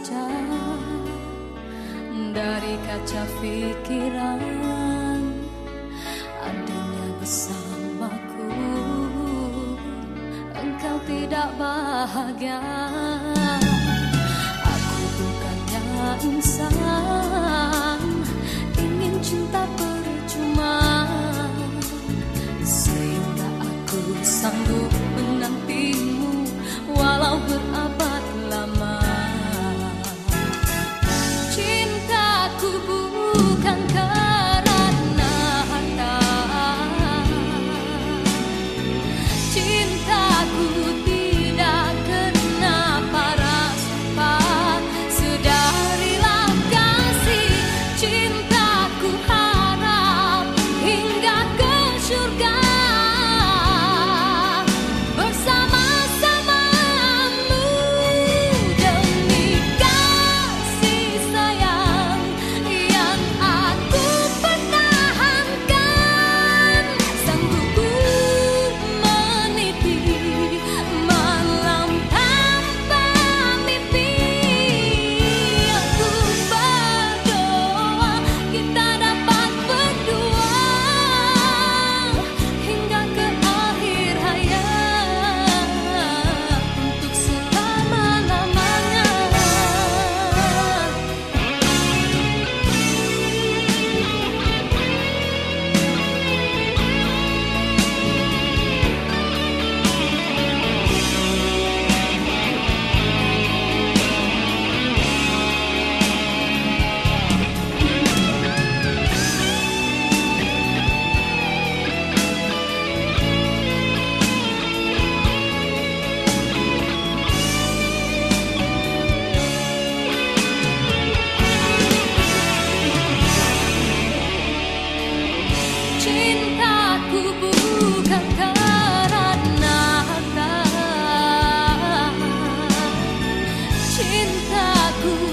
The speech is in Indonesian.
saja dari kaca pikiran. Adanya bersamaku engkau tidak bahagia. Aku bukannya insan cintaku